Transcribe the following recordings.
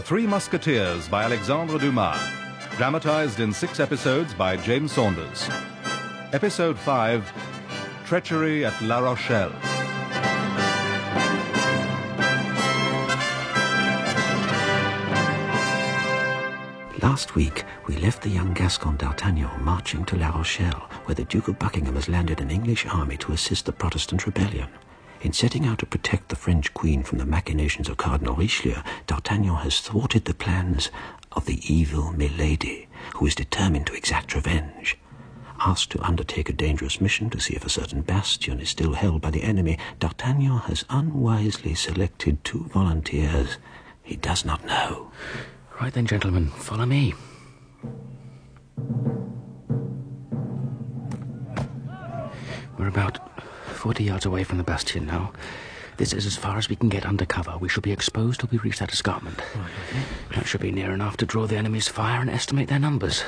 The Three Musketeers by Alexandre Dumas. Dramatized in six episodes by James Saunders. Episode 5 Treachery at La Rochelle. Last week, we left the young Gascon D'Artagnan marching to La Rochelle, where the Duke of Buckingham has landed an English army to assist the Protestant rebellion. In setting out to protect the French Queen from the machinations of Cardinal Richelieu, D'Artagnan has thwarted the plans of the evil Milady, who is determined to exact revenge. Asked to undertake a dangerous mission to see if a certain bastion is still held by the enemy, D'Artagnan has unwisely selected two volunteers he does not know. Right then, gentlemen, follow me. We're about 40 yards away from the bastion now. This is as far as we can get under cover. We shall be exposed till we reach that escarpment. That should be near enough to draw the enemy's fire and estimate their numbers.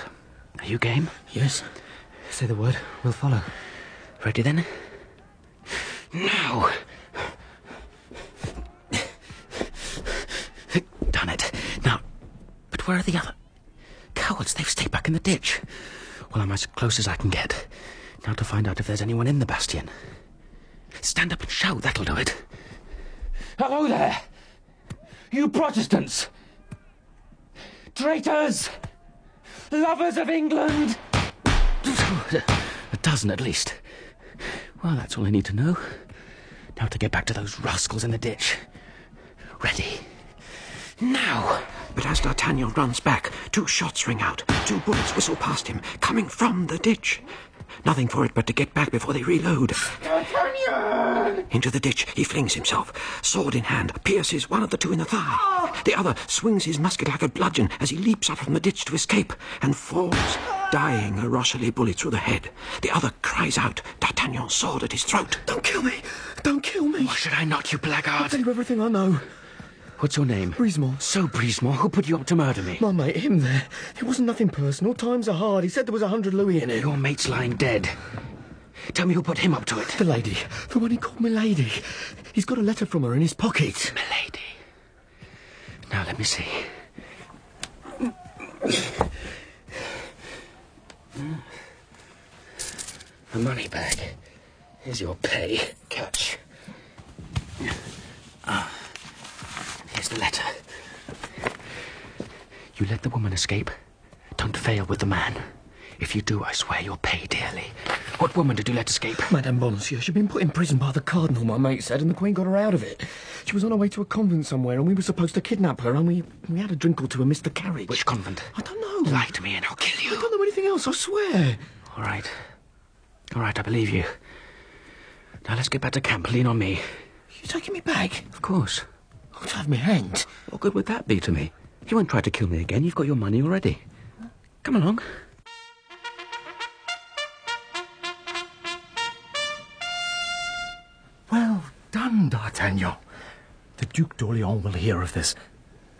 Are you game? Yes. Say the word. We'll follow. Ready then? Now! Done it. Now, but where are the other? Cowards, they've stayed back in the ditch. Well, I'm as close as I can get. Now to find out if there's anyone in the bastion. Stand up and shout, that'll do it. Hello there! You Protestants! Traitors! Lovers of England! A dozen at least. Well, that's all I need to know. Now to get back to those rascals in the ditch. Ready. Now! But as D'Artagnan runs back, two shots ring out. Two bullets whistle past him, coming from the ditch. Nothing for it but to get back before they reload. D'Artagnan! Into the ditch he flings himself, sword in hand, pierces one of the two in the thigh. The other swings his musket like a bludgeon as he leaps up from the ditch to escape and falls, dying a Rochely bullet through the head. The other cries out, D'Artagnan's sword at his throat. Don't kill me! Don't kill me! Why should I not, you blackguard? I'll tell you everything I know. What's your name? Brisemont. So, Brisemont, who put you up to murder me? My mate, him there. It wasn't nothing personal. Times are hard. He said there was a hundred louis in it. Your mate's lying dead. Tell me who put him up to it. The lady. The one he called Milady. He's got a letter from her in his pocket. Milady. Now let me see. A money bag. Here's your pay. Catch. Ah. Here's the letter. You let the woman escape. Don't fail with the man. If you do, I swear you'll pay dearly. What woman did you let escape? Madame Bonacieux, she'd been put in prison by the Cardinal, my mate said, and the Queen got her out of it. She was on her way to a convent somewhere, and we were supposed to kidnap her, and we, we had a drink or two and missed the carriage. Which convent? I don't know. Lie to me and I'll kill you. I don't know anything else, I swear. All right. All right, I believe you. Now let's get back to camp. Lean on me. You're taking me back? Of course. Have me hanged. What good would that be to me? You won't try to kill me again. You've got your money already. Come along. Well done, D'Artagnan. The Duc d'Orléans will hear of this.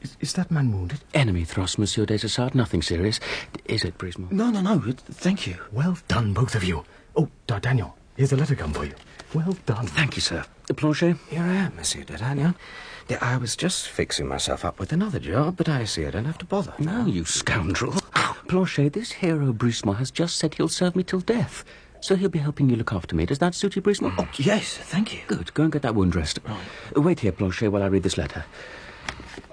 Is, is that man wounded? Enemy thrust, Monsieur Desessart. Nothing serious. Is it, Brisemont? No, no, no. Thank you. Well done, both of you. Oh, D'Artagnan, here's a letter come for you. Well done. Thank you, sir. Planchet? Here I am, Monsieur D'Artagnan. Yeah, I was just fixing myself up with another job, but I see I don't have to bother. No, you scoundrel. Planchet, this hero Brisemont has just said he'll serve me till death. So he'll be helping you look after me. Does that suit you, Brisemont? Oh, yes, thank you. Good. Go and get that wound dressed. Right. Wait here, Planchet, while I read this letter.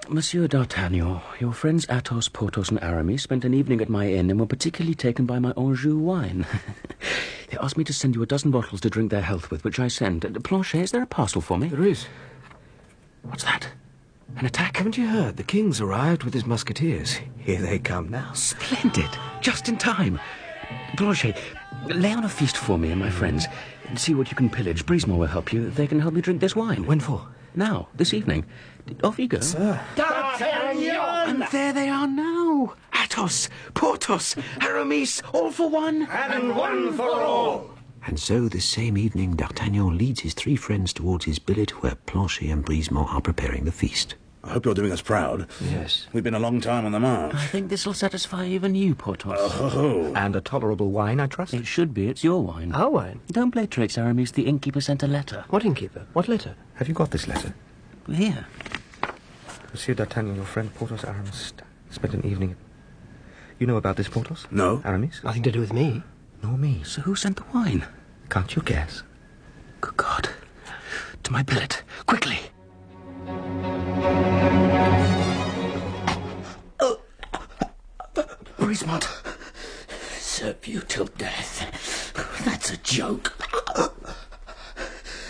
Monsieur D'Artagnan, your friends Athos, Porthos, and Aramis spent an evening at my inn and were particularly taken by my Anjou wine. they asked me to send you a dozen bottles to drink their health with, which I sent. Uh, Planchet, is there a parcel for me? There is. What's that? An attack? Haven't you heard? The king's arrived with his musketeers. Here they come now. Splendid. Just in time. Planchet, lay on a feast for me and my friends. And see what you can pillage. Brisemont will help you. They can help me drink this wine. When for? Now, this evening. Off you go. Sir. D'Artagnan! And there they are now. Athos, Porthos, Aramis, all for one. And so this same evening, D'Artagnan leads his three friends towards his billet where Planchet and Brisemont are preparing the feast. I hope you're doing us proud. Yes. We've been a long time on the march. I think this'll satisfy even you, Porthos. Oh, And a tolerable wine, I trust. It should be. It's your wine. Our wine? Don't play tricks, Aramis. The innkeeper sent a letter. What innkeeper? What letter? Have you got this letter? Here. Monsieur D'Artagnan, your friend Porthos Aramis spent an evening. You know about this, Porthos? No. Aramis? Nothing to do with me. Nor me. So who sent the wine? Can't you guess? Good God. To my billet. Quickly. Oh. Brisemont, serve you till death. That's a joke.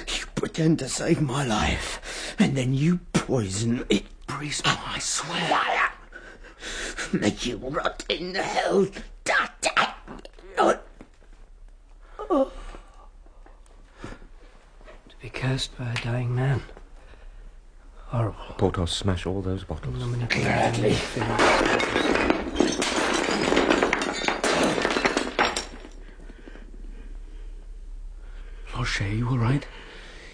You pretend to save my life, and then you poison it. Brisemont, I swear. Make you rot in the hell. To be cursed by a dying man. Horrible. Porthos, smash all those bottles. Gladly. Rocher, you all right?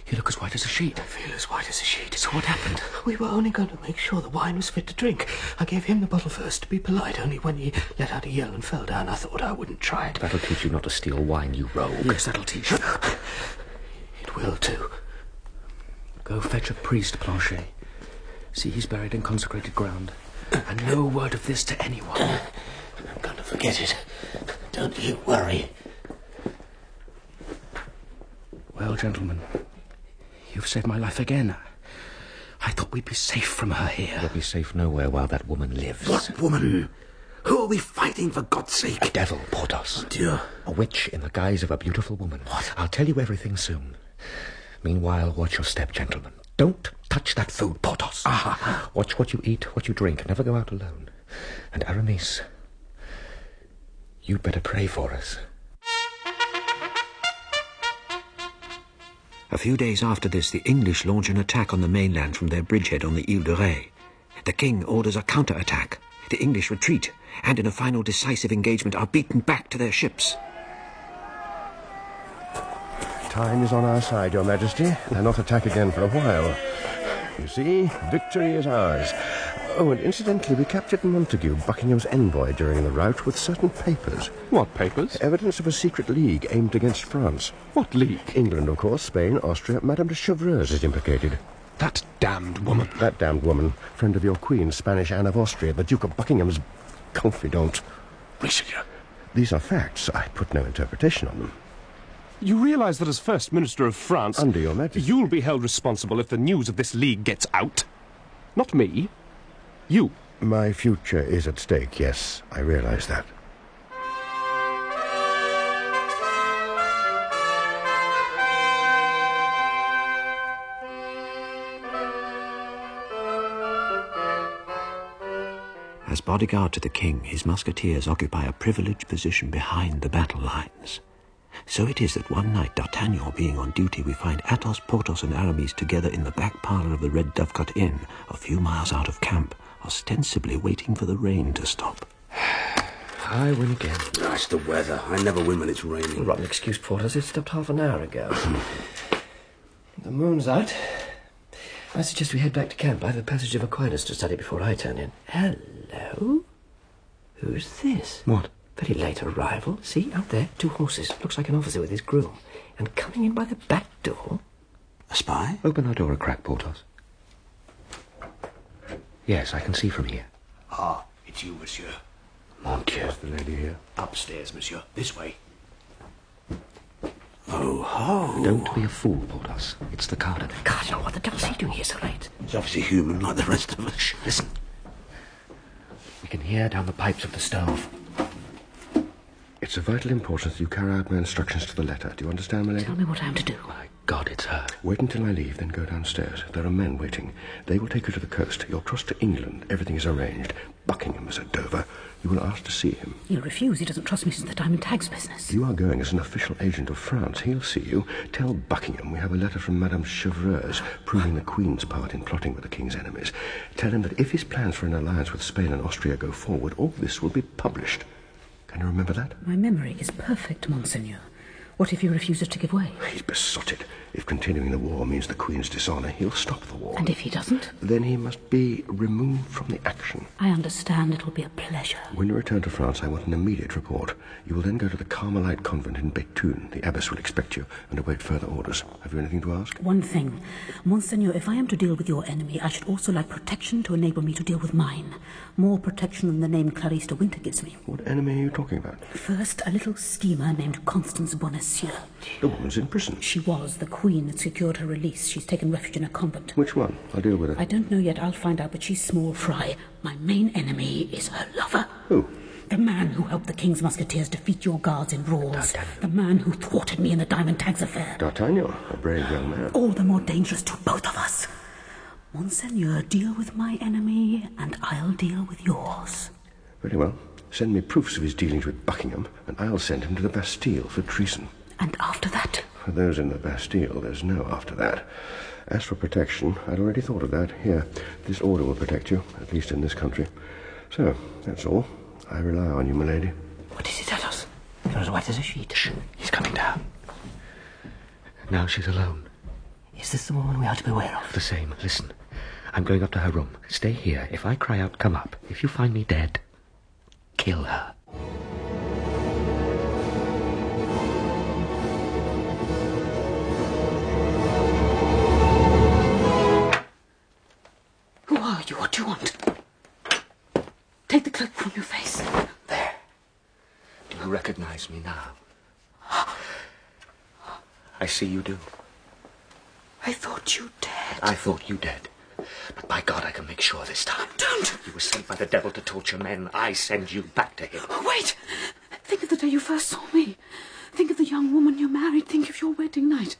You look as white as a sheet. I feel as white as a sheet. So what happened? We were only going to make sure the wine was fit to drink. I gave him the bottle first to be polite, only when he let out a yell and fell down, I thought I wouldn't try it. That'll teach you not to steal wine, you rogue. Yes, that'll teach you. It will, too. Go fetch a priest, Planchet. See, he's buried in consecrated ground. And no word of this to anyone. I'm going to forget it. Don't you worry. Well, gentlemen, you've saved my life again. I thought we'd be safe from her here. We'll be safe nowhere while that woman lives. What woman? Who are we fighting, for God's sake? A devil, Porthos. Dear. A witch in the guise of a beautiful woman. What? I'll tell you everything soon. Meanwhile, watch your step, gentlemen. Don't touch that food, Porthos. Ah. Watch what you eat, what you drink. Never go out alone. And Aramis, you'd better pray for us. A few days after this, the English launch an attack on the mainland from their bridgehead on the Ile de Ré. The king orders a counter-attack. The English retreat, and in a final decisive engagement are beaten back to their ships. Time is on our side, Your Majesty. They'll not attack again for a while. You see, victory is ours. Oh, and incidentally, we captured Montague, Buckingham's envoy, during the rout with certain papers. What papers? Evidence of a secret league aimed against France. What league? England, of course, Spain, Austria. Madame de Chevreuse is implicated. That damned woman. That damned woman, friend of your queen, Spanish Anne of Austria, the Duke of Buckingham's confidant. Richelieu. These are facts. I put no interpretation on them. You realize that as First Minister of France... Under your majesty. You'll be held responsible if the news of this league gets out. Not me. You. My future is at stake, yes. I realize that. As bodyguard to the king, his musketeers occupy a privileged position behind the battle lines. So it is that one night, D'Artagnan being on duty, we find Athos, Porthos, and Aramis together in the back parlour of the Red Dovecot Inn, a few miles out of camp, ostensibly waiting for the rain to stop. I win again. That's the weather. I never win when it's raining. Rotten excuse, Porthos. It stopped half an hour ago. the moon's out. I suggest we head back to camp. I have a passage of Aquinas to study before I turn in. Hello? Who's this? What? Very late arrival. See, out there, two horses. Looks like an officer with his groom. And coming in by the back door. A spy? Open our door a crack, Porthos. Yes, I can see from here. Ah, it's you, monsieur. Mon Dieu. The lady here. Upstairs, monsieur. This way. Oh, ho. Don't be a fool, Porthos. It's the cardinal. Cardinal, what the devil's he doing here so late? He's obviously human like the rest of us. Listen. We can hear down the pipes of the stove. It's of vital importance that you carry out my instructions to the letter. Do you understand, my lady? Tell me what I am to do. My God, it's her. Wait until I leave, then go downstairs. There are men waiting. They will take you to the coast. You'll cross to England. Everything is arranged. Buckingham is at Dover. You will ask to see him. He'll refuse. He doesn't trust me since the diamond tags business. You are going as an official agent of France. He'll see you. Tell Buckingham we have a letter from Madame Chevreuse proving the Queen's part in plotting with the King's enemies. Tell him that if his plans for an alliance with Spain and Austria go forward, all this will be published. Can you remember that? My memory is perfect, Monseigneur. What if he refuses to give way? He's besotted. If continuing the war means the Queen's dishonour, he'll stop the war. And if he doesn't? Then he must be removed from the action. I understand it'll be a pleasure. When you return to France, I want an immediate report. You will then go to the Carmelite convent in Béthune. The abbess will expect you and await further orders. Have you anything to ask? One thing. Monseigneur, if I am to deal with your enemy, I should also like protection to enable me to deal with mine. More protection than the name Clarice de Winter gives me. What enemy are you talking about? First, a little schemer named Constance Bonacieux. The woman's in prison. She was. The Queen had secured her release. She's taken refuge in a convent. Which one? I'll deal with her. I don't know yet. I'll find out, but she's small fry. My main enemy is her lover. Who? The man who helped the King's Musketeers defeat your guards in Rouen. The man who thwarted me in the Diamond Tags affair. D'Artagnan, a brave young man. All the more dangerous to both of us. Monseigneur, deal with my enemy, and I'll deal with yours. Very well. Send me proofs of his dealings with Buckingham, and I'll send him to the Bastille for treason. And after that? For those in the Bastille, there's no after that. As for protection, I'd already thought of that. Here, this order will protect you, at least in this country. So, that's all. I rely on you, milady. What is it, Athos? You're as white as a sheet. Shh, he's coming down. Now she's alone. Is this the woman we are to beware of? The same. Listen. I'm going up to her room. Stay here. If I cry out, come up. If you find me dead, kill her. Recognize me now? I see you do. I thought you dead. I thought you dead. But by God, I can make sure this time. Don't! You were sent by the devil to torture men. I send you back to him. Oh, wait! Think of the day you first saw me. Think of the young woman you married. Think of your wedding night.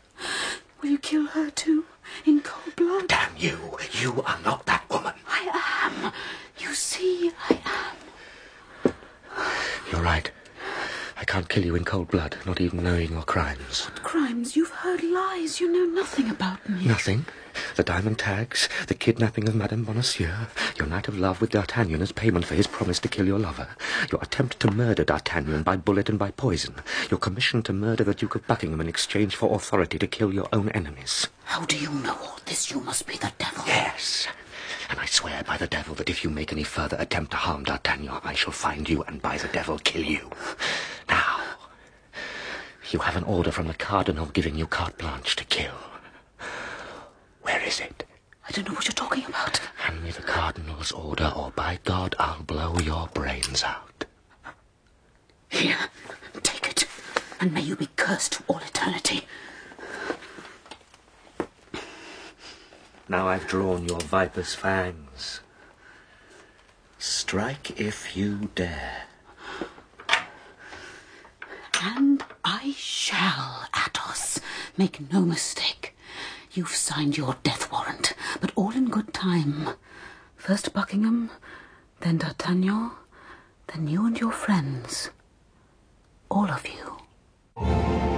Will you kill her too? In cold blood? Damn you! You are not that woman. I am. You see, I am. You're right. I can't kill you in cold blood, not even knowing your crimes. What crimes. You've heard lies. You know nothing about me. Nothing. The diamond tags, the kidnapping of Madame Bonacieux, your night of love with D'Artagnan as payment for his promise to kill your lover, your attempt to murder D'Artagnan by bullet and by poison, your commission to murder the Duke of Buckingham in exchange for authority to kill your own enemies. How do you know all this? You must be the devil. Yes. And I swear by the devil that if you make any further attempt to harm D'Artagnan, I shall find you and by the devil kill you. Now, you have an order from the Cardinal giving you carte blanche to kill. Where is it? I don't know what you're talking about. Hand me the Cardinal's order, or by God, I'll blow your brains out. Here, take it, and may you be cursed to all eternity. Now I've drawn your viper's fangs. Strike if you dare. And I shall, Athos. Make no mistake. You've signed your death warrant, but all in good time. First Buckingham, then D'Artagnan, then you and your friends. All of you.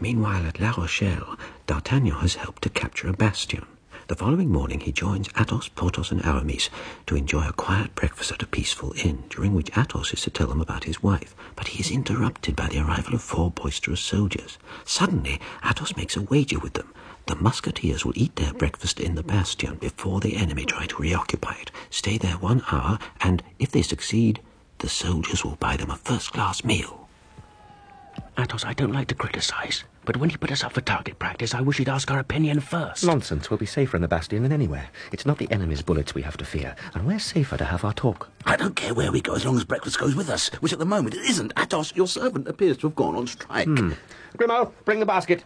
Meanwhile, at La Rochelle, D'Artagnan has helped to capture a bastion. The following morning, he joins Athos, Porthos, and Aramis to enjoy a quiet breakfast at a peaceful inn, during which Athos is to tell them about his wife. But he is interrupted by the arrival of four boisterous soldiers. Suddenly, Athos makes a wager with them. The musketeers will eat their breakfast in the bastion before the enemy try to reoccupy it. Stay there one hour, and if they succeed, the soldiers will buy them a first-class meal. Athos, I don't like to criticize, but when he put us up for target practice, I wish he'd ask our opinion first. Nonsense. We'll be safer in the bastion than anywhere. It's not the enemy's bullets we have to fear, and we're safer to have our talk. I don't care where we go as long as breakfast goes with us, which at the moment it isn't. Athos, your servant appears to have gone on strike. Hmm. Grimaud, bring the basket.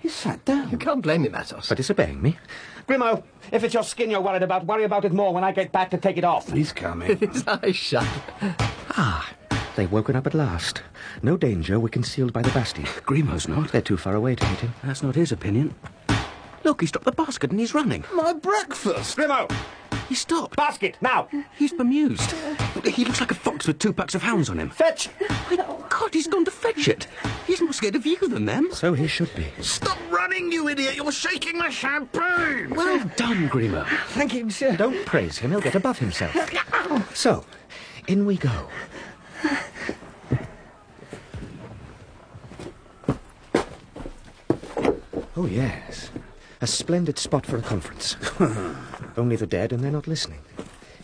He sat down. You can't blame him, Athos. For disobeying me? Grimaud, if it's your skin you're worried about, worry about it more when I get back to take it off. He's coming. His eyes shut. Ah, they've woken up at last. No danger, we're concealed by the bastion. Grimaud's not. They're too far away to meet him. That's not his opinion. Look, he's dropped the basket and he's running. My breakfast! Grimaud, He stopped. basket, now! He's bemused. He looks like a fox with two packs of hounds on him. Fetch! My God, he's gone to fetch it. He's more scared of you than them. So he should be. Stop running, you idiot! You're shaking my champagne! Well done, Grimaud. Thank you, monsieur. Don't praise him, he'll get above himself. So, in we go. Oh, yes. A splendid spot for a conference. Only the dead, and they're not listening.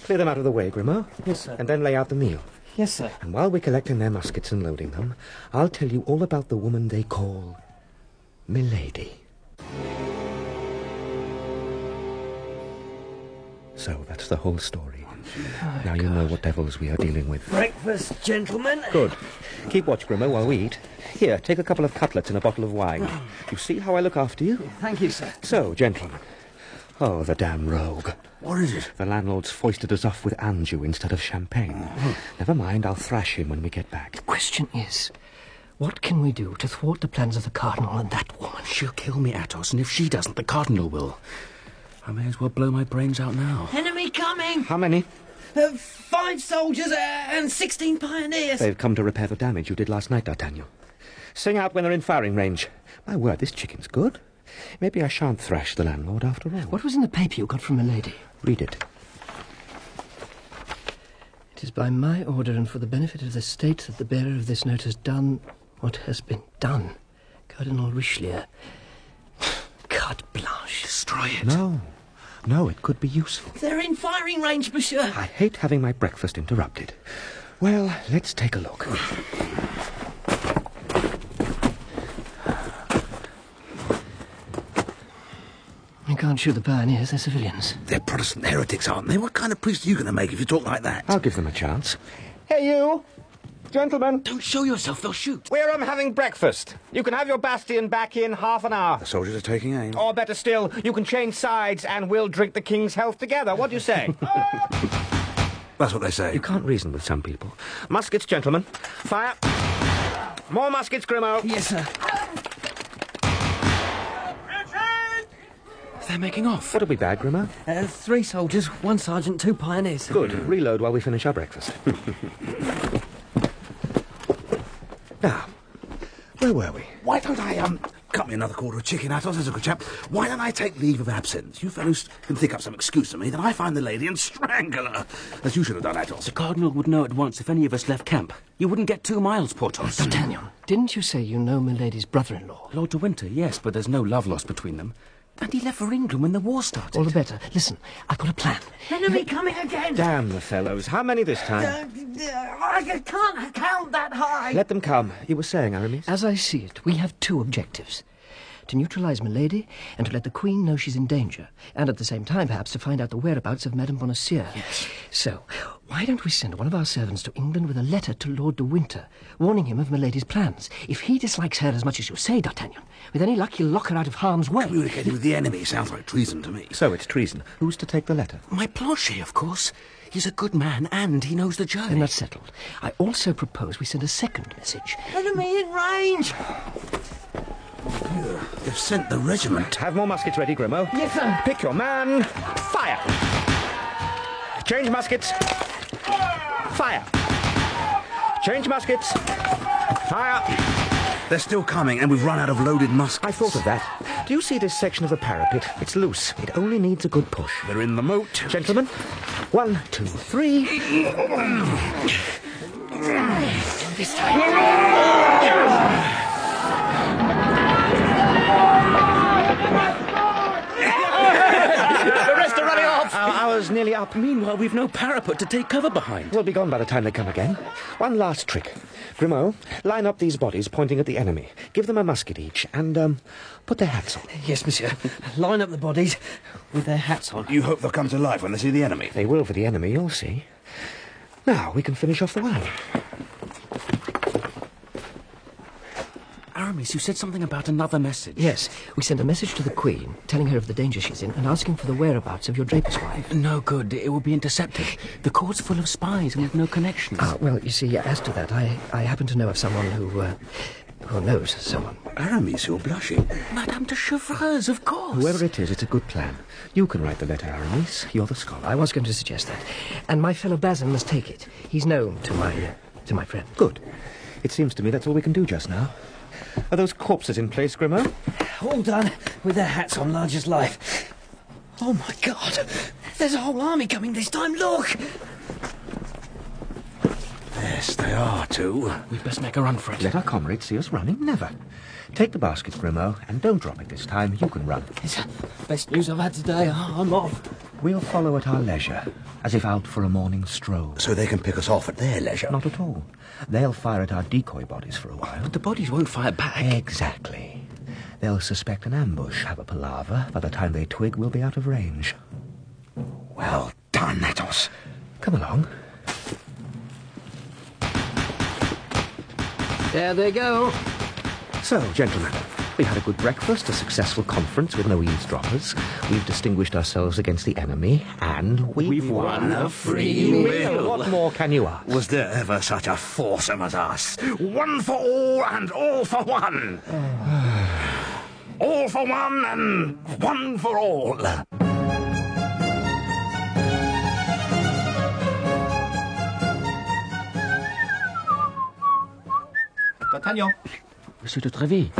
Clear them out of the way, Grimaud. Yes, sir. And then lay out the meal. Yes, sir. And while we're collecting their muskets and loading them, I'll tell you all about the woman they call Milady. So that's the whole story. Now you know what devils we are dealing with. Breakfast, gentlemen. Good. Keep watch, Grimaud, while we eat. Here, take a couple of cutlets and a bottle of wine. You see how I look after you? Thank you, sir. So, gentlemen. Oh, the damn rogue. What is it? The landlord's foisted us off with Anjou instead of champagne. Hmm. Never mind, I'll thrash him when we get back. The question is, what can we do to thwart the plans of the Cardinal and that woman? She'll kill me, Athos, and if she doesn't, the Cardinal will. I may as well blow my brains out now. Enemy coming! How many? Uh, five soldiers uh, and sixteen pioneers. They've come to repair the damage you did last night, D'Artagnan. Sing out when they're in firing range. My word, this chicken's good. Maybe I shan't thrash the landlord after all. What was in the paper you got from Milady? Read it. It is by my order and for the benefit of the state that the bearer of this note has done what has been done. Cardinal Richelieu. Carte blanche. Destroy it. No. No, it could be useful. They're in firing range, monsieur. I hate having my breakfast interrupted. Well, let's take a look. You can't shoot the pioneers, they're civilians. They're Protestant heretics, aren't they? What kind of priest are you going to make if you talk like that? I'll give them a chance. Hey, you! Gentlemen, Don't show yourself, they'll shoot. we're um, having breakfast. You can have your bastion back in half an hour. The soldiers are taking aim. Or better still, you can change sides and we'll drink the king's health together. What do you say? That's what they say. you can't reason with some people. Muskets, gentlemen. Fire. More muskets, Grimaud. Yes, sir. They're making off. What'll be bad, Grimaud? Uh, three soldiers, one sergeant, two pioneers. Good. Reload while we finish our breakfast. now, where were we? Why don't I, um, cut me another quarter of chicken, Athos, as a good chap. Why don't I take leave of absence? You fellows can think up some excuse to me, then I find the lady and strangle her, as you should have done, Athos. The Cardinal would know at once if any of us left camp. You wouldn't get two miles, Porthos. D'Artagnan, didn't you say you know Milady's brother-in-law? Lord de Winter, yes, but there's no love lost between them. And he left for England when the war started. All the better. Listen, I've got a plan. Enemy coming again! Damn the fellows. How many this time? Uh, I can't count that high! Let them come. You were saying, Aramis? As I see it, we have two objectives. To neutralize Milady and to let the Queen know she's in danger, and at the same time, perhaps, to find out the whereabouts of Madame Bonacieux. Yes. So, why don't we send one of our servants to England with a letter to Lord de Winter, warning him of Milady's plans? If he dislikes her as much as you say, D'Artagnan, with any luck he'll lock her out of harm's way. Communicating with the enemy sounds like treason to me. So it's treason. Who's to take the letter? My Planchet, of course. He's a good man, and he knows the journey. Then that's settled. I also propose we send a second message. Enemy in range! They've sent the regiment. Have more muskets ready, Grimaud. Yes, sir. Pick your man. Fire. Change muskets. Fire. Change muskets. Fire. They're still coming, and we've run out of loaded muskets. I thought of that. Do you see this section of the parapet? It's loose. It only needs a good push. They're in the moat. Gentlemen, one, two, three. This time. the rest are running off. Our hour's nearly up. Meanwhile, we've no parapet to take cover behind. We'll be gone by the time they come again. One last trick. Grimaud, line up these bodies pointing at the enemy. Give them a musket each, and, um, put their hats on. Yes, monsieur. Line up the bodies with their hats on. You hope they'll come to life when they see the enemy. They will for the enemy, you'll see. Now, we can finish off the wine. Aramis, you said something about another message. Yes, we sent a message to the Queen, telling her of the danger she's in and asking for the whereabouts of your draper's wife. No good. It will be intercepted. The court's full of spies and we've no connections. Ah, well, you see, as to that, I, I happen to know of someone who, uh, who knows someone. Aramis, you're blushing. Madame de Chevreuse, of course. Whoever it is, it's a good plan. You can write the letter, Aramis. You're the scholar. I was going to suggest that. And my fellow Bazin must take it. He's known to my, uh, to my friend. Good. It seems to me that's all we can do just now. Are those corpses in place, Grimaud? All done, with their hats on large as life. Oh, my God! There's a whole army coming this time, look! Yes, they are, too. We'd best make a run for it. Let our comrades see us running? Never. Take the basket, Grimaud, and don't drop it this time. You can run. It's the best news I've had today. I'm off. We'll follow at our leisure, as if out for a morning stroll. So they can pick us off at their leisure? Not at all. They'll fire at our decoy bodies for a while. But the bodies won't fire back. Exactly. They'll suspect an ambush, have a palaver. By the time they twig, we'll be out of range. Well done, Athos. Come along. There they go. So, gentlemen, we've had a good breakfast, a successful conference with no eavesdroppers. We've distinguished ourselves against the enemy, and we've, We've won a free meal. What more can you ask? Was there ever such a foursome as us? One for all and all for one. all for one and one for all. D'Artagnan, Monsieur de Treville.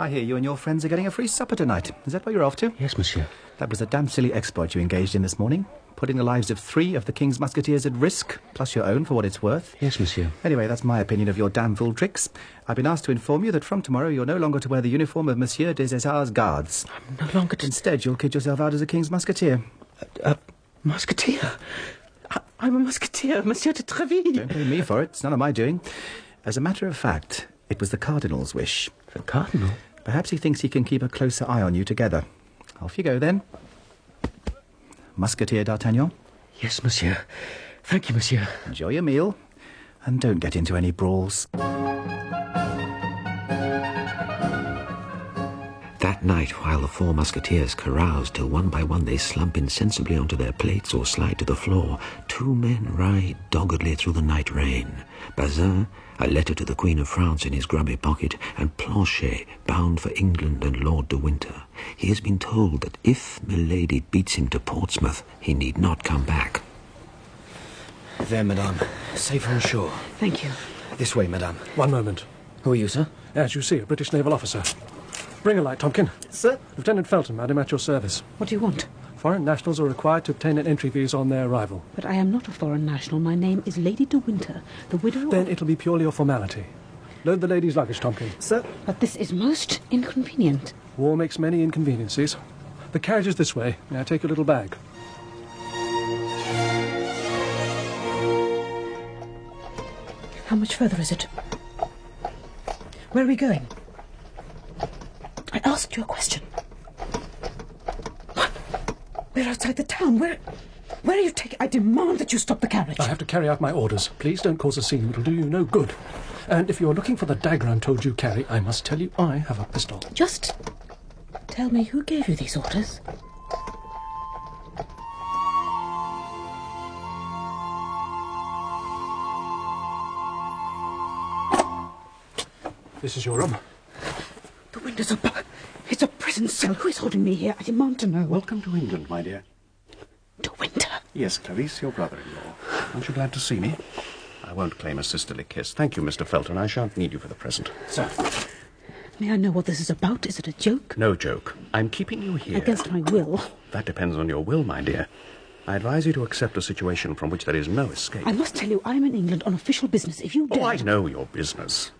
I hear you and your friends are getting a free supper tonight. Is that what you're off to? Yes, monsieur. That was a damn silly exploit you engaged in this morning. Putting the lives of three of the King's Musketeers at risk, plus your own for what it's worth. Yes, monsieur. Anyway, that's my opinion of your damn fool tricks. I've been asked to inform you that from tomorrow you're no longer to wear the uniform of Monsieur des Essarts Guards. No longer to... Instead, you'll kid yourself out as a King's Musketeer. Uh, musketeer? I, I'm a musketeer, Monsieur de Treville. Don't blame me for it. It's none of my doing. As a matter of fact, it was the Cardinal's wish. The Cardinal? Perhaps he thinks he can keep a closer eye on you together. Off you go, then. Musketeer D'Artagnan. Yes, monsieur. Thank you, monsieur. Enjoy your meal, and don't get into any brawls. That night, while the four musketeers carouse till one by one they slump insensibly onto their plates or slide to the floor, two men ride doggedly through the night rain. Bazin, a letter to the Queen of France in his grubby pocket, and Planchet, bound for England and Lord de Winter. He has been told that if Milady beats him to Portsmouth, he need not come back. There, madame. Safe on shore. Thank you. This way, madame. One moment. Who are you, sir? As you see, a British naval officer. Bring a light, Tompkin. Sir? Lieutenant Felton, madam, at your service. What do you want? Foreign nationals are required to obtain an entry visa on their arrival. But I am not a foreign national. My name is Lady de Winter, the widow Then of... it'll be purely a formality. Load the lady's luggage, Tompkin. Sir? But this is most inconvenient. War makes many inconveniences. The carriage is this way. May I take your little bag? How much further is it? Where are we going? I asked you a question. What? We're outside the town. Where... Where are you taking... I demand that you stop the carriage. I have to carry out my orders. Please don't cause a scene. It'll do you no good. And if you're looking for the dagger I'm told you carry, I must tell you I have a pistol. Just tell me who gave you these orders. This is your room. The windows are... bu- It's a prison cell. Who is holding me here? I demand to know. Welcome to England, my dear. De Winter. Yes, Clarice, your brother-in-law. Aren't you glad to see me? I won't claim a sisterly kiss. Thank you, Mr. Felton. I shan't need you for the present. Sir. May I know what this is about? Is it a joke? No joke. I'm keeping you here. Against my will. That depends on your will, my dear. I advise you to accept a situation from which there is no escape. I must tell you, I'm in England on official business. If you dare... Oh, I know your business.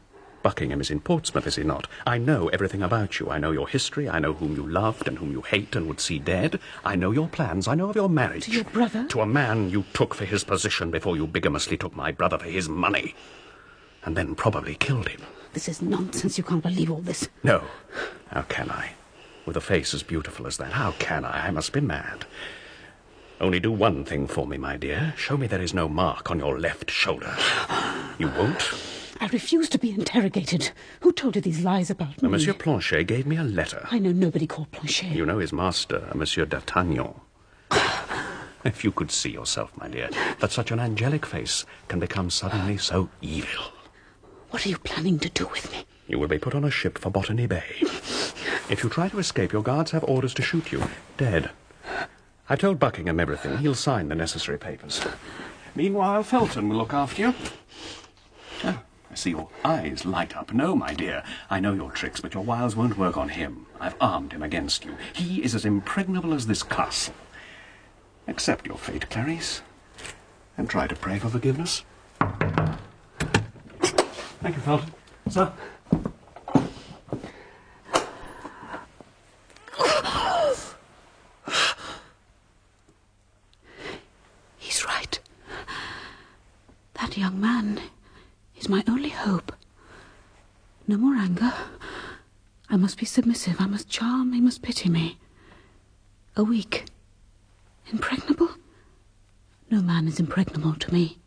Buckingham is in Portsmouth, is he not? I know everything about you. I know your history. I know whom you loved and whom you hate and would see dead. I know your plans. I know of your marriage. To your brother? To a man you took for his position before you bigamously took my brother for his money. And then probably killed him. This is nonsense. You can't believe all this. No. How can I? With a face as beautiful as that, how can I? I must be mad. Only do one thing for me, my dear. Show me there is no mark on your left shoulder. You won't? I refuse to be interrogated. Who told you these lies about me? Monsieur Planchet gave me a letter. I know nobody called Planchet. You know his master, Monsieur d'Artagnan. if you could see yourself, my dear, that such an angelic face can become suddenly so evil. What are you planning to do with me? You will be put on a ship for Botany Bay. If you try to escape, your guards have orders to shoot you. Dead. I've told Buckingham everything. He'll sign the necessary papers. Meanwhile, Felton will look after you. Oh, see your eyes light up. No, my dear, I know your tricks, but your wiles won't work on him. I've armed him against you. He is as impregnable as this castle. Accept your fate, Clarice, and try to pray for forgiveness. Thank you, Felton. Sir? No more anger. I must be submissive. I must charm. He must pity me. A week. Impregnable? No man is impregnable to me.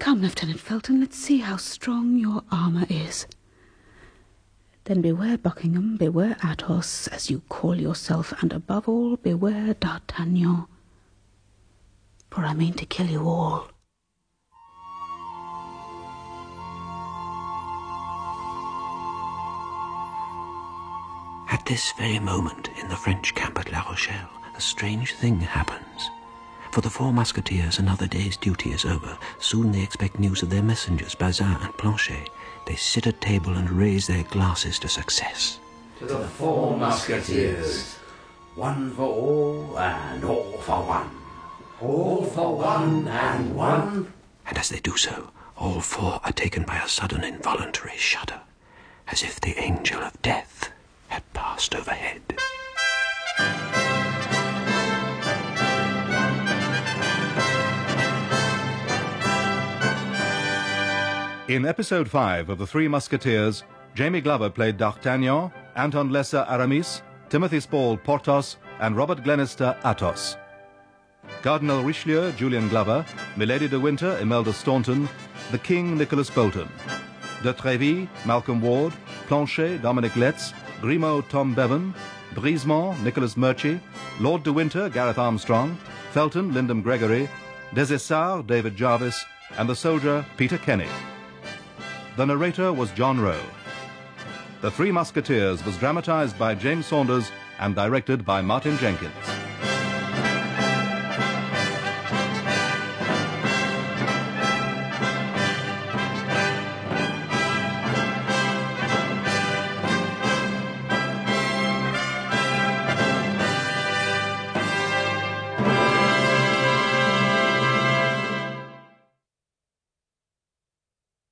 Come, Lieutenant Felton, let's see how strong your armour is. Then beware Buckingham, beware Athos, as you call yourself, and above all, beware D'Artagnan. For I mean to kill you all. At this very moment, in the French camp at La Rochelle, a strange thing happens. For the four musketeers, another day's duty is over. Soon they expect news of their messengers, Bazin and Planchet. They sit at table and raise their glasses to success. To the four musketeers, one for all and all for one. All for one and one. And as they do so, all four are taken by a sudden involuntary shudder, as if the angel of death overhead. In episode 5 of The Three Musketeers, Jamie Glover played D'Artagnan, Anton Lesser Aramis, Timothy Spall Porthos, and Robert Glenister Athos. Cardinal Richelieu Julian Glover, Milady de Winter Imelda Staunton, the King Nicholas Bolton. De Treville Malcolm Ward, Planchet Dominic Letts, Grimaud Tom Bevan, Brisemont Nicholas Murchie, Lord de Winter Gareth Armstrong, Felton Lyndon Gregory, Desessart David Jarvis, and the soldier Peter Kenny. The narrator was John Rowe. The Three Musketeers was dramatized by James Saunders and directed by Martin Jenkins.